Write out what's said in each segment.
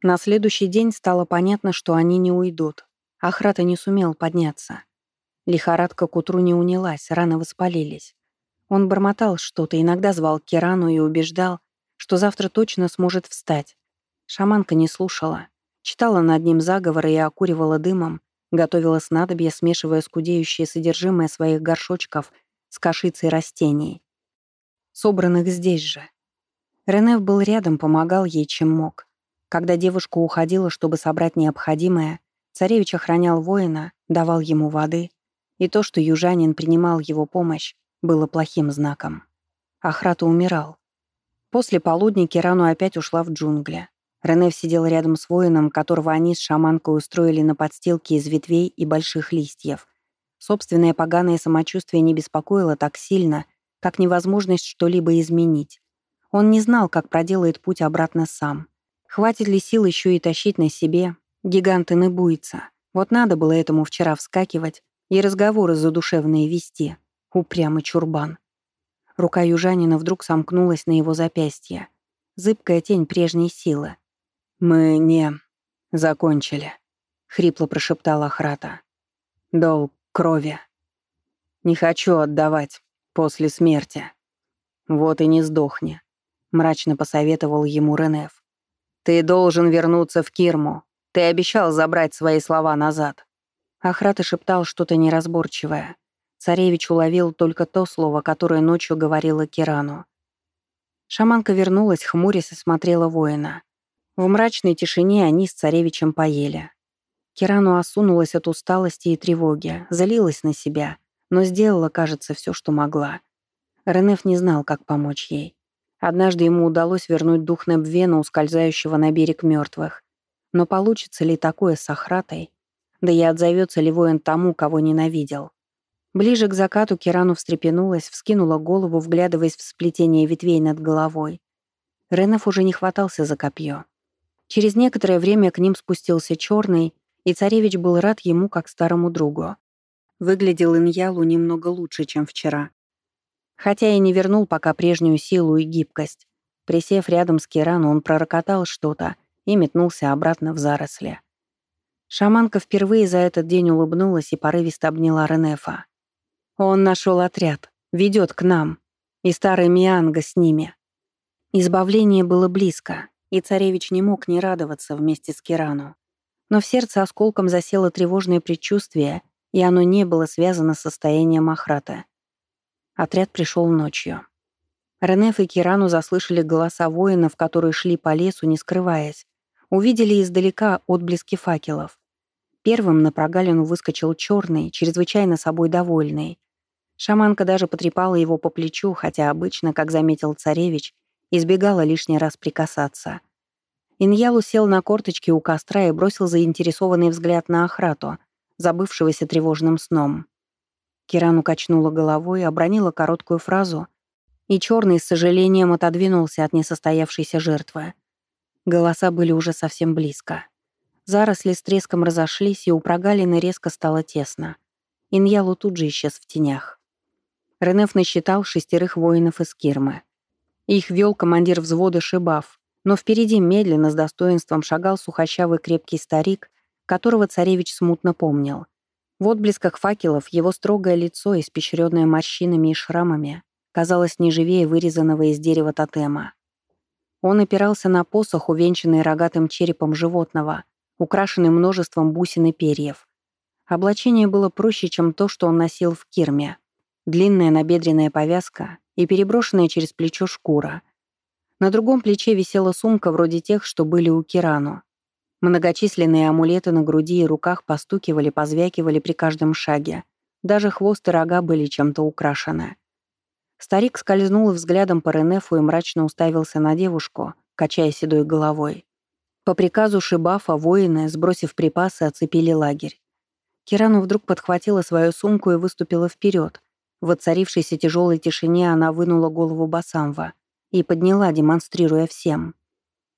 На следующий день стало понятно, что они не уйдут. Ахрата не сумел подняться. Лихорадка к утру не унялась, раны воспалились. Он бормотал что-то, иногда звал Кирану и убеждал, что завтра точно сможет встать. Шаманка не слушала. Читала над ним заговоры и окуривала дымом, готовила снадобья, смешивая скудеющее содержимое своих горшочков с кашицей растений. Собранных здесь же. Ренев был рядом, помогал ей, чем мог. Когда девушка уходила, чтобы собрать необходимое, царевич охранял воина, давал ему воды, и то, что южанин принимал его помощь, было плохим знаком. Ахрата умирал. После полудня Кирану опять ушла в джунгли. Ренев сидел рядом с воином, которого они с шаманкой устроили на подстилке из ветвей и больших листьев. Собственное поганое самочувствие не беспокоило так сильно, как невозможность что-либо изменить. Он не знал, как проделает путь обратно сам. Хватит ли сил еще и тащить на себе? Гигант Инебуйца. Вот надо было этому вчера вскакивать и разговоры задушевные вести. Упрямый чурбан. Рука южанина вдруг сомкнулась на его запястье. Зыбкая тень прежней силы. «Мы не... закончили», — хрипло прошептала Храта. «Долг крови. Не хочу отдавать после смерти. Вот и не сдохни», — мрачно посоветовал ему Ренеф. «Ты должен вернуться в Кирму. Ты обещал забрать свои слова назад». Ахрата шептал что-то неразборчивое. Царевич уловил только то слово, которое ночью говорила Кирану. Шаманка вернулась, хмурясь и смотрела воина. В мрачной тишине они с царевичем поели. Кирану осунулась от усталости и тревоги, залилась на себя, но сделала, кажется, все, что могла. Ренеф не знал, как помочь ей. Однажды ему удалось вернуть дух Небвена, ускользающего на берег мертвых. Но получится ли такое с Ахратой? Да и отзовется ли воин тому, кого ненавидел? Ближе к закату Кирану встрепенулась, вскинула голову, вглядываясь в сплетение ветвей над головой. Ренеф уже не хватался за копье. Через некоторое время к ним спустился черный, и царевич был рад ему как старому другу. Выглядел Иньялу немного лучше, чем вчера хотя и не вернул пока прежнюю силу и гибкость. Присев рядом с Кирану, он пророкотал что-то и метнулся обратно в заросли. Шаманка впервые за этот день улыбнулась и порывисто обняла Ренефа. «Он нашел отряд, ведет к нам, и старый Мианга с ними». Избавление было близко, и царевич не мог не радоваться вместе с Кирану. Но в сердце осколком засело тревожное предчувствие, и оно не было связано с состоянием Ахрата. Отряд пришел ночью. Ренеф и Кирану заслышали голоса воинов, которые шли по лесу, не скрываясь. Увидели издалека отблески факелов. Первым на прогалину выскочил черный, чрезвычайно собой довольный. Шаманка даже потрепала его по плечу, хотя обычно, как заметил царевич, избегала лишний раз прикасаться. Иньял сел на корточки у костра и бросил заинтересованный взгляд на Ахрату, забывшегося тревожным сном. Кирану качнула головой, обронила короткую фразу, и черный с сожалением отодвинулся от несостоявшейся жертвы. Голоса были уже совсем близко. Заросли с треском разошлись, и у прогалины резко стало тесно. Иньялу тут же исчез в тенях. Ренеф насчитал шестерых воинов из Кирмы. Их вел командир взвода Шибав, но впереди медленно с достоинством шагал сухощавый крепкий старик, которого царевич смутно помнил — в отблесках факелов его строгое лицо, испещренное морщинами и шрамами, казалось неживее вырезанного из дерева тотема. Он опирался на посох, увенчанный рогатым черепом животного, украшенный множеством бусин и перьев. Облачение было проще, чем то, что он носил в кирме. Длинная набедренная повязка и переброшенная через плечо шкура. На другом плече висела сумка вроде тех, что были у Кирану. Многочисленные амулеты на груди и руках постукивали, позвякивали при каждом шаге. Даже хвост и рога были чем-то украшены. Старик скользнул взглядом по Ренефу и мрачно уставился на девушку, качая седой головой. По приказу Шибафа воины, сбросив припасы, оцепили лагерь. Кирану вдруг подхватила свою сумку и выступила вперед. В оцарившейся тяжелой тишине она вынула голову Басамва и подняла, демонстрируя всем.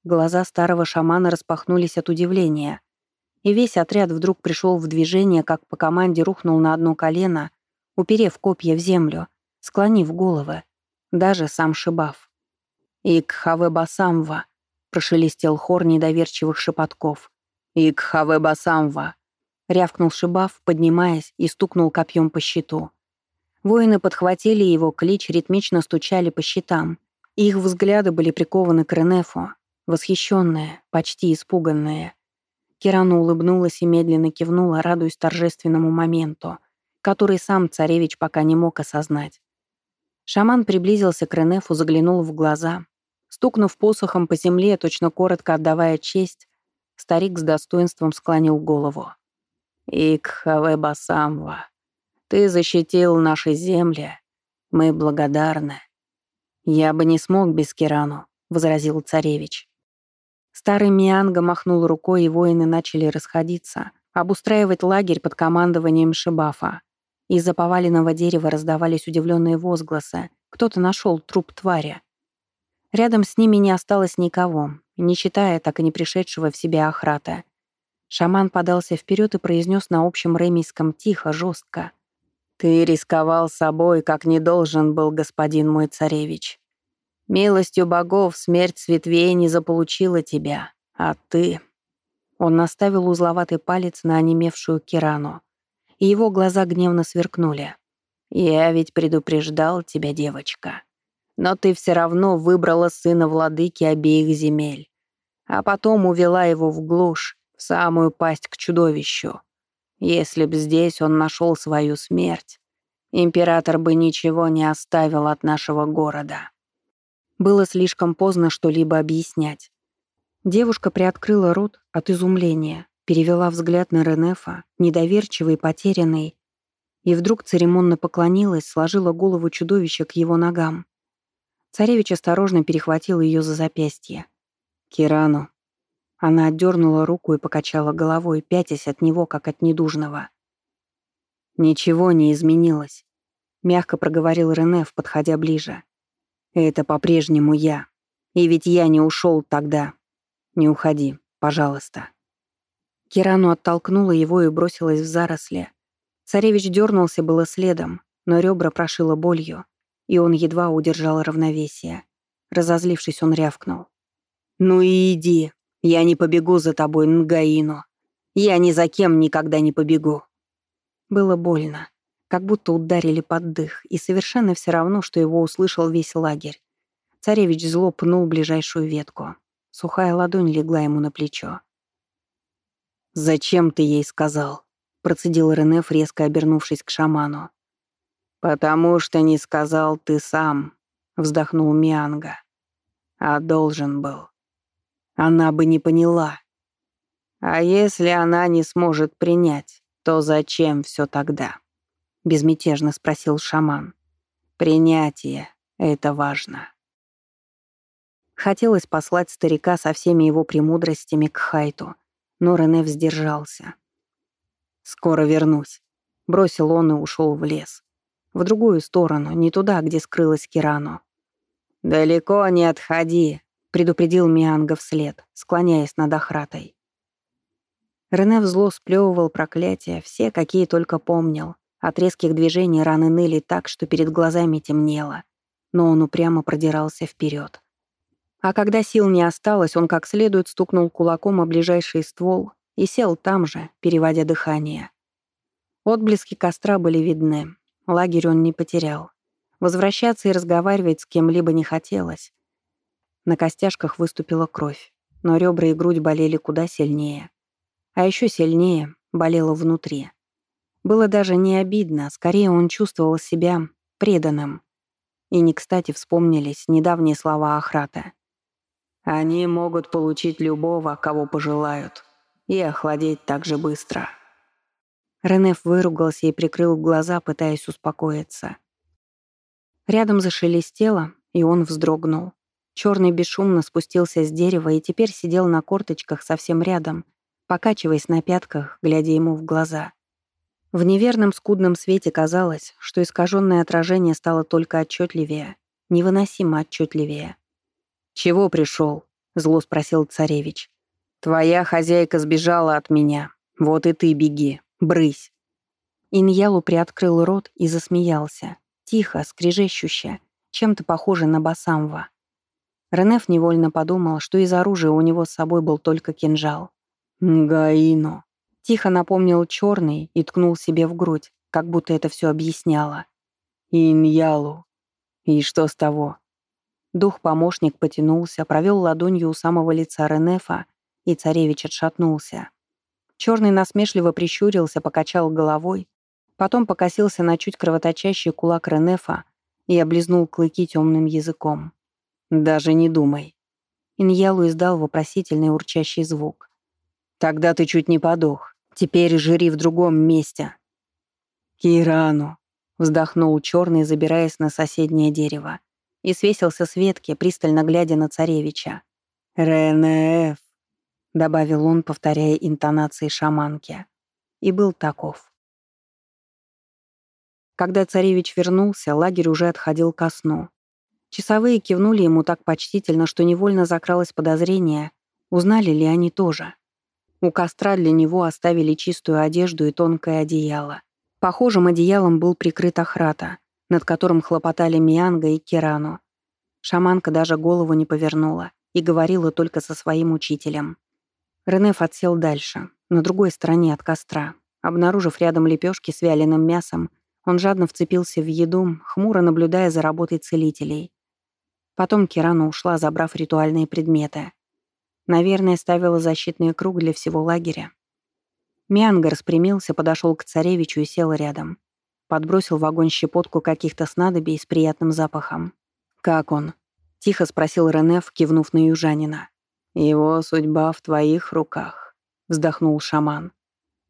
Глаза старого шамана распахнулись от удивления. И весь отряд вдруг пришел в движение, как по команде рухнул на одно колено, уперев копья в землю, склонив головы. Даже сам Шибав. «Икхаве Басамва», — прошелестел хор недоверчивых шепотков. «Икхаве басамва!» — рявкнул Шибав, поднимаясь и стукнул копьем по щиту. Воины подхватили его клич, ритмично стучали по щитам. Их взгляды были прикованы к Ренефу, восхищенные, почти испуганные. Кирану улыбнулась и медленно кивнула, радуясь торжественному моменту, который сам царевич пока не мог осознать. Шаман приблизился к Ренефу, заглянул в глаза. Стукнув посохом по земле, точно коротко отдавая честь, старик с достоинством склонил голову. «Икхаве Басамва, ты защитил наши земли. Мы благодарны». «Я бы не смог без Кирану», — возразил царевич. Старый Мианга махнул рукой, и воины начали расходиться, обустраивать лагерь под командованием Шибафа. Из-за поваленного дерева раздавались удивленные возгласы. Кто-то нашел труп твари. Рядом с ними не осталось никого, не считая так и не пришедшего в себя охрата. Шаман подался вперед и произнес на общем ремийском тихо, жестко. «Ты рисковал собой, как не должен был господин мой царевич. Милостью богов смерть с не заполучила тебя, а ты...» Он наставил узловатый палец на онемевшую Кирану и его глаза гневно сверкнули. «Я ведь предупреждал тебя, девочка. Но ты все равно выбрала сына владыки обеих земель, а потом увела его в глушь, в самую пасть к чудовищу. Если б здесь он нашел свою смерть, император бы ничего не оставил от нашего города». Было слишком поздно что-либо объяснять. Девушка приоткрыла рот от изумления, перевела взгляд на Ренефа, недоверчивый, потерянный, и вдруг церемонно поклонилась, сложила голову чудовища к его ногам. Царевич осторожно перехватил ее за запястье. «Кирану». Она отдернула руку и покачала головой, пятясь от него, как от недужного. «Ничего не изменилось», — мягко проговорил Ренеф, подходя ближе. «Это по-прежнему я. И ведь я не ушел тогда. Не уходи, пожалуйста». Кирану оттолкнула его и бросилась в заросли. Царевич дернулся было следом, но ребра прошило болью, и он едва удержал равновесие. Разозлившись, он рявкнул. «Ну и иди, я не побегу за тобой, Нгаину. Я ни за кем никогда не побегу». Было больно, как будто ударили под дых, и совершенно все равно, что его услышал весь лагерь. Царевич зло пнул ближайшую ветку. Сухая ладонь легла ему на плечо. «Зачем ты ей сказал?» — процедил Ренеф, резко обернувшись к шаману. «Потому что не сказал ты сам», — вздохнул Мианга. «А должен был. Она бы не поняла. А если она не сможет принять, то зачем все тогда?» — безмятежно спросил шаман. «Принятие — это важно». Хотелось послать старика со всеми его премудростями к Хайту, но Рене сдержался. «Скоро вернусь», — бросил он и ушел в лес. В другую сторону, не туда, где скрылась Кирану. «Далеко не отходи», — предупредил Мианга вслед, склоняясь над охратой. Рене зло сплевывал проклятия, все, какие только помнил. От резких движений раны ныли так, что перед глазами темнело. Но он упрямо продирался вперед. А когда сил не осталось, он как следует стукнул кулаком о ближайший ствол и сел там же, переводя дыхание. Отблески костра были видны. Лагерь он не потерял. Возвращаться и разговаривать с кем-либо не хотелось. На костяшках выступила кровь, но ребра и грудь болели куда сильнее. А еще сильнее болело внутри. Было даже не обидно, скорее он чувствовал себя преданным. И не кстати вспомнились недавние слова Ахрата. Они могут получить любого, кого пожелают, и охладеть так же быстро. Ренеф выругался и прикрыл глаза, пытаясь успокоиться. Рядом зашелестело, и он вздрогнул. Черный бесшумно спустился с дерева и теперь сидел на корточках совсем рядом, покачиваясь на пятках, глядя ему в глаза. В неверном скудном свете казалось, что искаженное отражение стало только отчетливее, невыносимо отчетливее. «Чего пришел?» — зло спросил царевич. «Твоя хозяйка сбежала от меня. Вот и ты беги. Брысь». Иньялу приоткрыл рот и засмеялся. Тихо, скрежещуще, чем-то похоже на басамва. Ренеф невольно подумал, что из оружия у него с собой был только кинжал. «Гаино», — тихо напомнил черный и ткнул себе в грудь, как будто это все объясняло. «Иньялу». «И что с того?» Дух-помощник потянулся, провел ладонью у самого лица Ренефа, и царевич отшатнулся. Черный насмешливо прищурился, покачал головой, потом покосился на чуть кровоточащий кулак Ренефа и облизнул клыки темным языком. «Даже не думай». Иньялу издал вопросительный урчащий звук. «Тогда ты чуть не подох. Теперь жри в другом месте». «Кирану», — вздохнул черный, забираясь на соседнее дерево, и свесился с ветки, пристально глядя на царевича. «Ренеф», — добавил он, повторяя интонации шаманки. И был таков. Когда царевич вернулся, лагерь уже отходил ко сну. Часовые кивнули ему так почтительно, что невольно закралось подозрение, узнали ли они тоже. У костра для него оставили чистую одежду и тонкое одеяло. Похожим одеялом был прикрыт охрата, над которым хлопотали Мианга и Кирану. Шаманка даже голову не повернула и говорила только со своим учителем. Ренеф отсел дальше, на другой стороне от костра. Обнаружив рядом лепешки с вяленым мясом, он жадно вцепился в еду, хмуро наблюдая за работой целителей. Потом Кирана ушла, забрав ритуальные предметы. Наверное, ставила защитный круг для всего лагеря. Мианга распрямился, подошел к царевичу и сел рядом. Подбросил в огонь щепотку каких-то снадобий с приятным запахом. «Как он?» — тихо спросил Ренеф, кивнув на южанина. «Его судьба в твоих руках», — вздохнул шаман.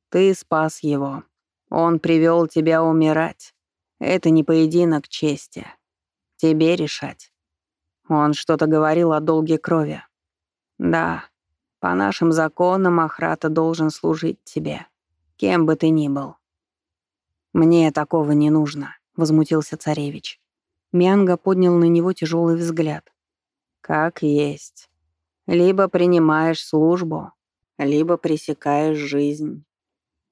«Ты спас его. Он привел тебя умирать. Это не поединок чести. Тебе решать. Он что-то говорил о долге крови. Да, по нашим законам Ахрата должен служить тебе, кем бы ты ни был. Мне такого не нужно, возмутился царевич. Мянга поднял на него тяжелый взгляд. Как есть. Либо принимаешь службу, либо пресекаешь жизнь.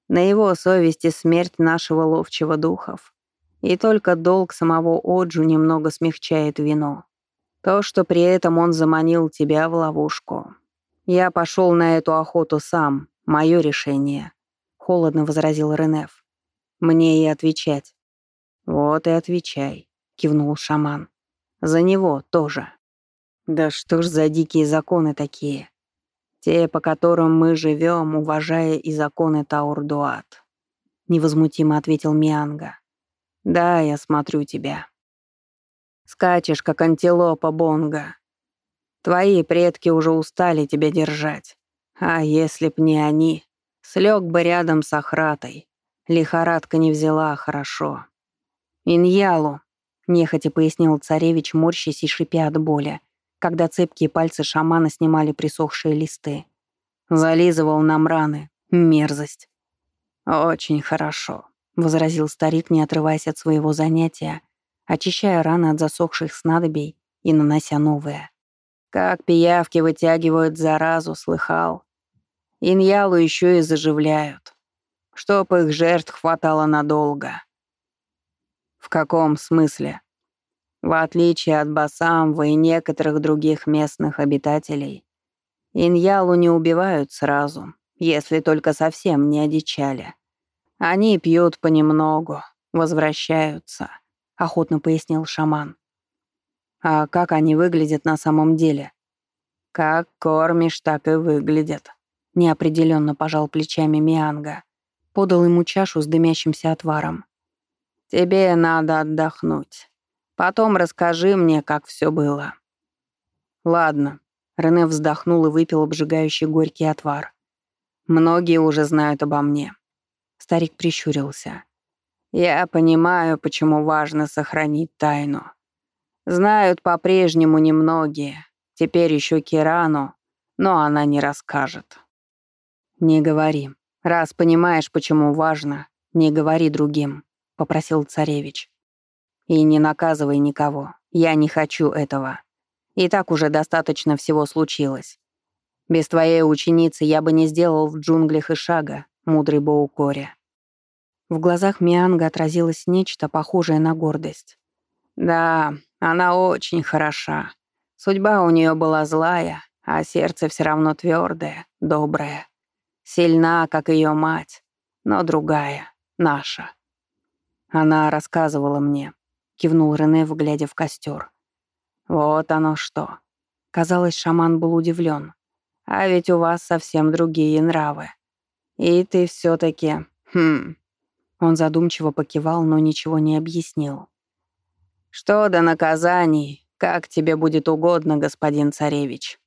На его совести смерть нашего ловчего духов. И только долг самого Оджу немного смягчает вину. То, что при этом он заманил тебя в ловушку. Я пошел на эту охоту сам, мое решение», — холодно возразил Ренеф. «Мне и отвечать». «Вот и отвечай», — кивнул шаман. «За него тоже». «Да что ж за дикие законы такие? Те, по которым мы живем, уважая и законы Таурдуат», — невозмутимо ответил Мианга. «Да, я смотрю тебя». Скачешь, как антилопа Бонга. Твои предки уже устали тебя держать. А если б не они, слег бы рядом с Ахратой. Лихорадка не взяла хорошо. Иньялу, нехотя пояснил царевич, морщись и шипя от боли, когда цепкие пальцы шамана снимали присохшие листы. Зализывал нам раны. Мерзость. «Очень хорошо», — возразил старик, не отрываясь от своего занятия очищая раны от засохших снадобий и нанося новые. Как пиявки вытягивают заразу, слыхал. Иньялу еще и заживляют. Чтоб их жертв хватало надолго. В каком смысле? В отличие от Басамва и некоторых других местных обитателей, Иньялу не убивают сразу, если только совсем не одичали. Они пьют понемногу, возвращаются — охотно пояснил шаман. А как они выглядят на самом деле? Как кормишь, так и выглядят. Неопределенно пожал плечами Мианга. Подал ему чашу с дымящимся отваром. Тебе надо отдохнуть. Потом расскажи мне, как все было. Ладно. Рене вздохнул и выпил обжигающий горький отвар. Многие уже знают обо мне. Старик прищурился. Я понимаю, почему важно сохранить тайну. Знают по-прежнему немногие. Теперь еще Кирану, но она не расскажет. Не говори. Раз понимаешь, почему важно, не говори другим, попросил царевич. И не наказывай никого. Я не хочу этого. И так уже достаточно всего случилось. Без твоей ученицы я бы не сделал в джунглях и шага, мудрый Боукоре. В глазах Мианга отразилось нечто похожее на гордость. «Да, она очень хороша. Судьба у нее была злая, а сердце все равно твердое, доброе. Сильна, как ее мать, но другая, наша. Она рассказывала мне, кивнул Рене, глядя в костер. Вот оно что. Казалось, шаман был удивлен. А ведь у вас совсем другие нравы. И ты все таки Хм. Он задумчиво покивал, но ничего не объяснил. Что до наказаний, как тебе будет угодно, господин царевич.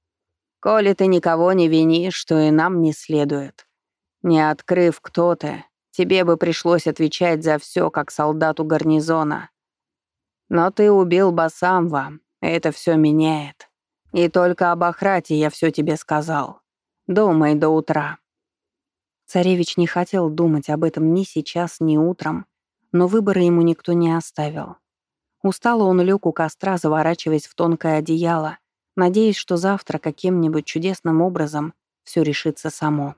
Коли ты никого не винишь, что и нам не следует. Не открыв, кто ты, тебе бы пришлось отвечать за все, как солдату гарнизона. Но ты убил Басамва, это все меняет. И только об охрате я все тебе сказал. Думай до утра». Царевич не хотел думать об этом ни сейчас, ни утром, но выбора ему никто не оставил. Устало он лег у костра, заворачиваясь в тонкое одеяло, надеясь, что завтра каким-нибудь чудесным образом все решится само.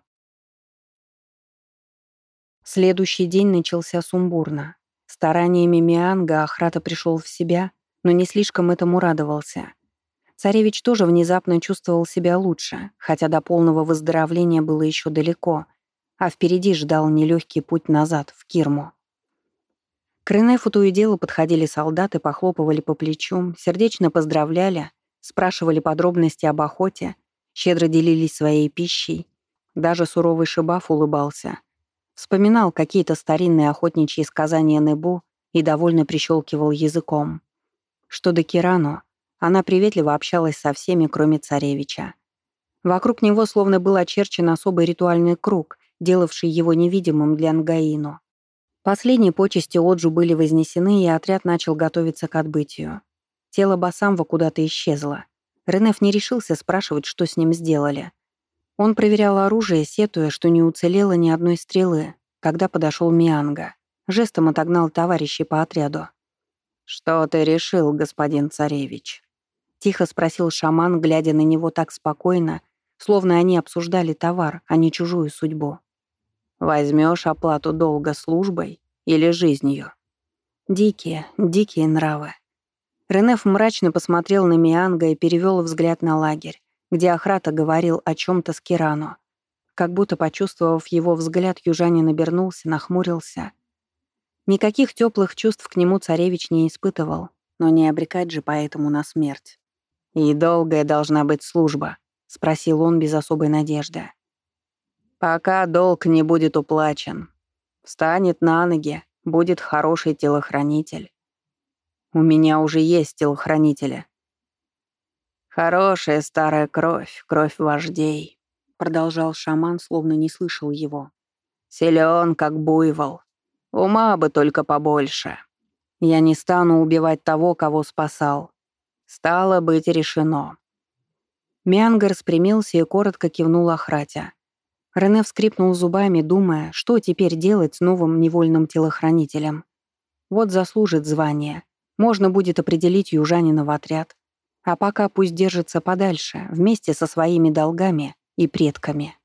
Следующий день начался сумбурно. Стараниями Мианга Ахрата пришел в себя, но не слишком этому радовался. Царевич тоже внезапно чувствовал себя лучше, хотя до полного выздоровления было еще далеко, а впереди ждал нелегкий путь назад, в Кирму. К Ренефу то и дело подходили солдаты, похлопывали по плечу, сердечно поздравляли, спрашивали подробности об охоте, щедро делились своей пищей. Даже суровый Шибаф улыбался. Вспоминал какие-то старинные охотничьи сказания Небу и довольно прищелкивал языком. Что до Кирану, она приветливо общалась со всеми, кроме царевича. Вокруг него словно был очерчен особый ритуальный круг, делавший его невидимым для Нгаину. Последние почести Оджу были вознесены, и отряд начал готовиться к отбытию. Тело Басамва куда-то исчезло. Ренеф не решился спрашивать, что с ним сделали. Он проверял оружие, сетуя, что не уцелело ни одной стрелы, когда подошел Мианга. Жестом отогнал товарищей по отряду. «Что ты решил, господин царевич?» Тихо спросил шаман, глядя на него так спокойно, словно они обсуждали товар, а не чужую судьбу. Возьмешь оплату долга службой или жизнью? Дикие, дикие нравы. Ренеф мрачно посмотрел на Мианга и перевел взгляд на лагерь, где Ахрата говорил о чем то с Кирану. Как будто почувствовав его взгляд, южанин обернулся, нахмурился. Никаких теплых чувств к нему царевич не испытывал, но не обрекать же поэтому на смерть. «И долгая должна быть служба», — спросил он без особой надежды. Пока долг не будет уплачен. Встанет на ноги, будет хороший телохранитель. У меня уже есть телохранители. Хорошая старая кровь, кровь вождей, продолжал шаман, словно не слышал его. Силен, как буйвол. Ума бы только побольше. Я не стану убивать того, кого спасал. Стало быть решено. Мянгар спрямился и коротко кивнул охрате. Рене вскрипнул зубами, думая, что теперь делать с новым невольным телохранителем. Вот заслужит звание. Можно будет определить южанина в отряд. А пока пусть держится подальше, вместе со своими долгами и предками.